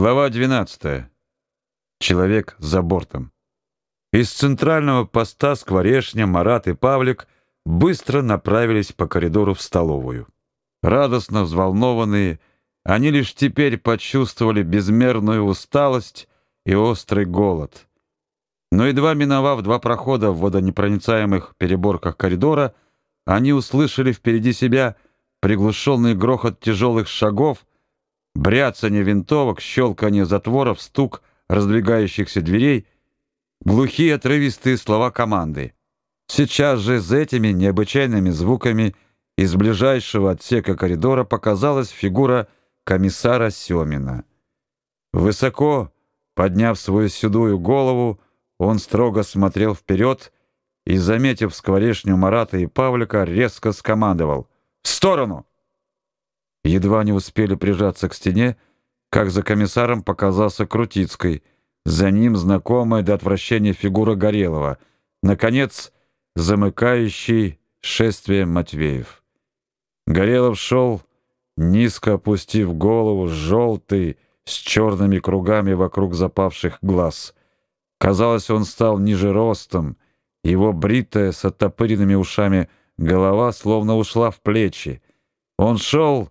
Глава 12. Человек за бортом. Из центрального поста Скворешня, Марат и Павлик быстро направились по коридору в столовую. Радостно взволнованные, они лишь теперь почувствовали безмерную усталость и острый голод. Но едва миновав два прохода в водонепроницаемых переборках коридора, они услышали впереди себя приглушенный грохот тяжелых шагов бряцание винтовок, щелканье затворов, стук раздвигающихся дверей, глухие отрывистые слова команды. Сейчас же с этими необычайными звуками из ближайшего отсека коридора показалась фигура комиссара Семина. Высоко подняв свою седую голову, он строго смотрел вперед и, заметив скворечню Марата и Павлика, резко скомандовал «В сторону!» Едва не успели прижаться к стене, как за комиссаром показался Крутицкий, за ним знакомая до отвращения фигура Горелого, наконец, замыкающий шествие Матвеев. Горелов шел, низко опустив голову, желтый, с черными кругами вокруг запавших глаз. Казалось, он стал ниже ростом, его бритая с оттопыренными ушами голова словно ушла в плечи. Он шел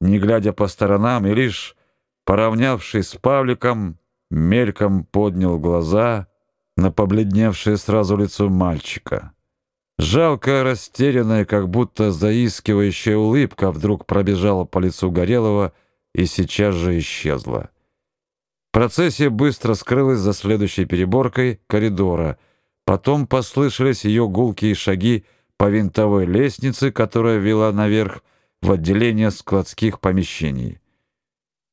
не глядя по сторонам, и лишь поравнявшись с Павликом, мельком поднял глаза на побледневшее сразу лицо мальчика. Жалкая, растерянная, как будто заискивающая улыбка вдруг пробежала по лицу Горелого и сейчас же исчезла. Процессия быстро скрылась за следующей переборкой коридора. Потом послышались ее гулкие шаги по винтовой лестнице, которая вела наверх, в отделение складских помещений.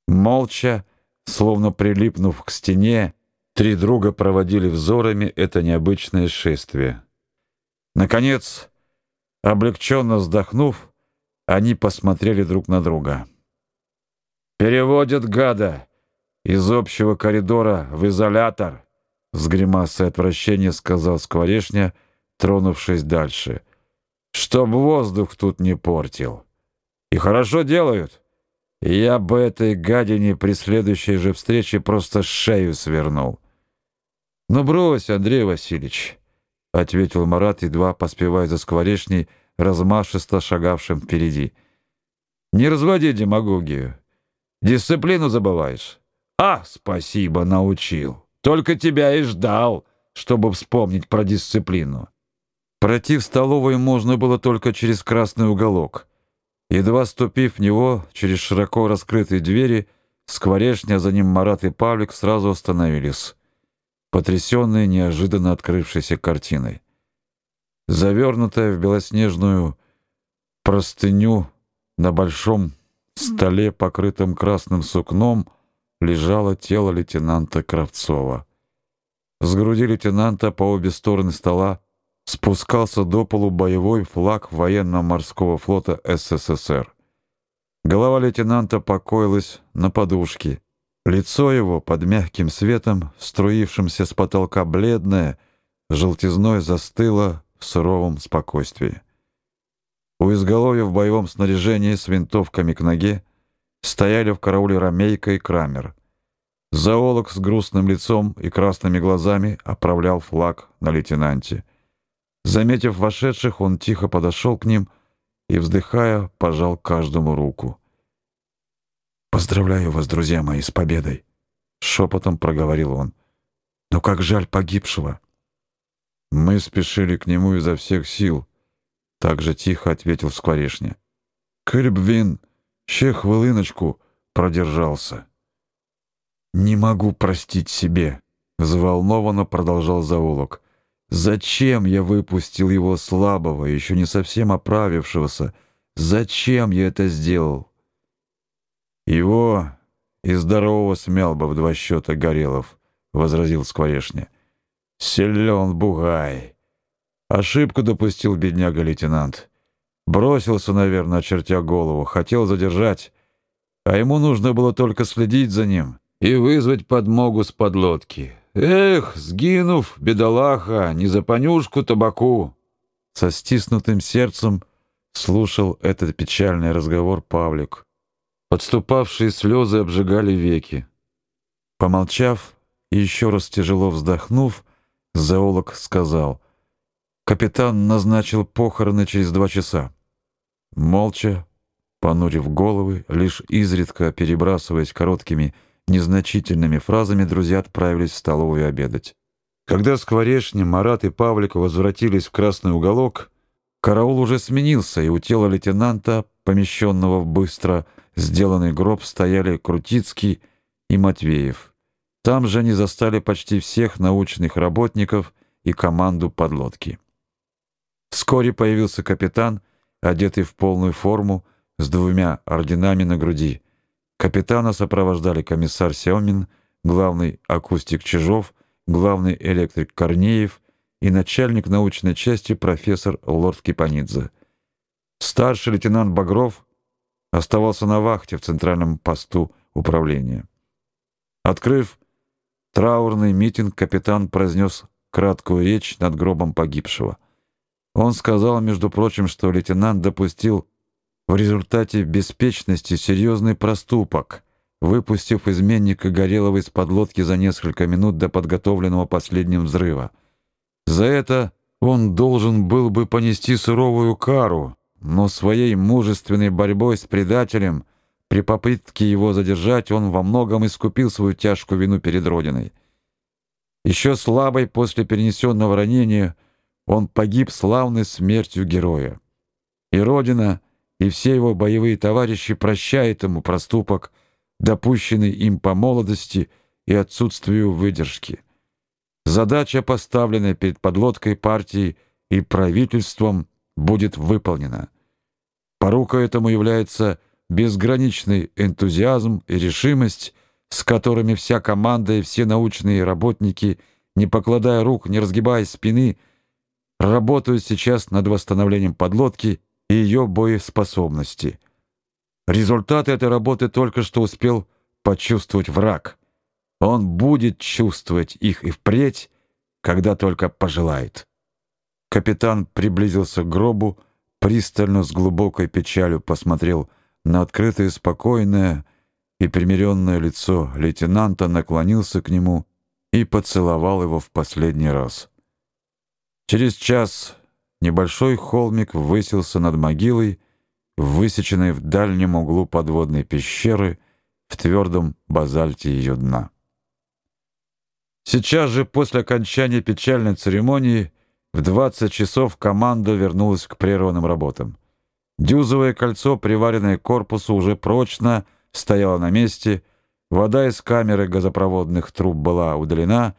Молча, словно прилипнув к стене, три друга проводили взорами это необычное шествие. Наконец, облегченно вздохнув, они посмотрели друг на друга. Переводят гада из общего коридора в изолятор, с гримасой отвращения сказал Скворешня, тронувшись дальше. Чтоб воздух тут не портил. И хорошо делают. Я бы этой гадине при следующей же встрече просто шею свернул. Ну брось, Андрей Васильевич, ответил Марат, едва поспевая за скворечней, размашисто шагавшим впереди. Не разводи демагогию. Дисциплину забываешь. А, спасибо, научил. Только тебя и ждал, чтобы вспомнить про дисциплину. Пройти в столовую можно было только через красный уголок. Едва ступив в него через широко раскрытые двери, Скворечня, за ним Марат и Павлик сразу остановились, потрясенные неожиданно открывшейся картиной. Завернутая в белоснежную простыню на большом столе, покрытом красным сукном, лежало тело лейтенанта Кравцова. С груди лейтенанта по обе стороны стола спускался до полу боевой флаг военно-морского флота СССР. Голова лейтенанта покоилась на подушке. Лицо его под мягким светом, струившимся с потолка бледное, желтизной застыло в суровом спокойствии. У изголовья в боевом снаряжении с винтовками к ноге стояли в карауле Ромейко и Крамер. Зоолог с грустным лицом и красными глазами оправлял флаг на лейтенанте. Заметив вошедших, он тихо подошел к ним и, вздыхая, пожал каждому руку. «Поздравляю вас, друзья мои, с победой!» — шепотом проговорил он. «Но как жаль погибшего!» «Мы спешили к нему изо всех сил», — так же тихо ответил Скворечня. «Кырбвин, ще хвилиночку продержался». «Не могу простить себе», — взволнованно продолжал зоолог. Зачем я выпустил его слабого, еще не совсем оправившегося? Зачем я это сделал? Его и здорового смял бы в два счета Горелов, возразил Скворешня. Силен бугай. Ошибку допустил бедняга лейтенант. Бросился, наверное, очертя голову, хотел задержать, а ему нужно было только следить за ним и вызвать подмогу с подлодки. Эх, сгинув, бедолаха, не за понюшку табаку. Со стиснутым сердцем слушал этот печальный разговор Павлик. Подступавшие слезы обжигали веки. Помолчав и еще раз тяжело вздохнув, зоолог сказал: "Капитан назначил похороны через два часа". Молча, понурив головы, лишь изредка перебрасываясь короткими незначительными фразами, друзья отправились в столовую обедать. Когда Скворечни, Марат и Павлик возвратились в красный уголок, караул уже сменился, и у тела лейтенанта, помещенного в быстро сделанный гроб, стояли Крутицкий и Матвеев. Там же они застали почти всех научных работников и команду подлодки. Вскоре появился капитан, одетый в полную форму, с двумя орденами на груди. Капитана сопровождали комиссар Семин, главный акустик Чижов, главный электрик Корнеев и начальник научной части профессор Лорд Кипанидзе. Старший лейтенант Багров оставался на вахте в центральном посту управления. Открыв траурный митинг, капитан произнес краткую речь над гробом погибшего. Он сказал, между прочим, что лейтенант допустил в результате беспечности серьезный проступок, выпустив изменника Горелова из подлодки за несколько минут до подготовленного последним взрыва. За это он должен был бы понести суровую кару, но своей мужественной борьбой с предателем при попытке его задержать он во многом искупил свою тяжкую вину перед родиной. Еще слабый после перенесенного ранения, он погиб славной смертью героя. И родина, и все его боевые товарищи прощают ему проступок, допущенный им по молодости и отсутствию выдержки. Задача, поставленная перед подлодкой партии и правительством, будет выполнена. Порукой этому является безграничный энтузиазм и решимость, с которыми вся команда и все научные работники, не покладая рук, не разгибая спины, работают сейчас над восстановлением подлодки и ее боеспособности. Результаты этой работы только что успел почувствовать враг. Он будет чувствовать их и впредь, когда только пожелает. Капитан приблизился к гробу, пристально с глубокой печалью посмотрел на открытое, спокойное и примиренное лицо лейтенанта, наклонился к нему и поцеловал его в последний раз. Через час небольшой холмик высился над могилой, высеченной в дальнем углу подводной пещеры в твердом базальте ее дна. Сейчас же после окончания печальной церемонии в 20 часов команда вернулась к прерванным работам. Дюзовое кольцо, приваренное к корпусу, уже прочно стояло на месте. Вода из камеры газопроводных труб была удалена.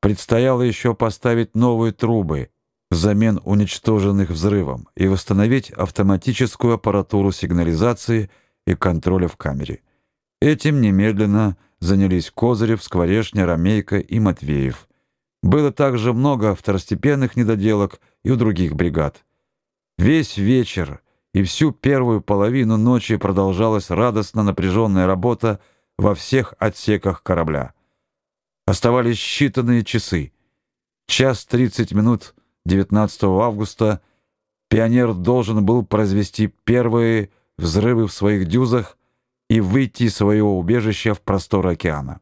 Предстояло еще поставить новые трубы взамен уничтоженных взрывом и восстановить автоматическую аппаратуру сигнализации и контроля в камере. Этим немедленно занялись Козырев, Скворешня, Ромейко и Матвеев. Было также много второстепенных недоделок и у других бригад. Весь вечер и всю первую половину ночи продолжалась радостно напряженная работа во всех отсеках корабля. Оставались считанные часы. Час 30 минут 19 августа пионер должен был произвести первые взрывы в своих дюзах и выйти из своего убежища в простор океана.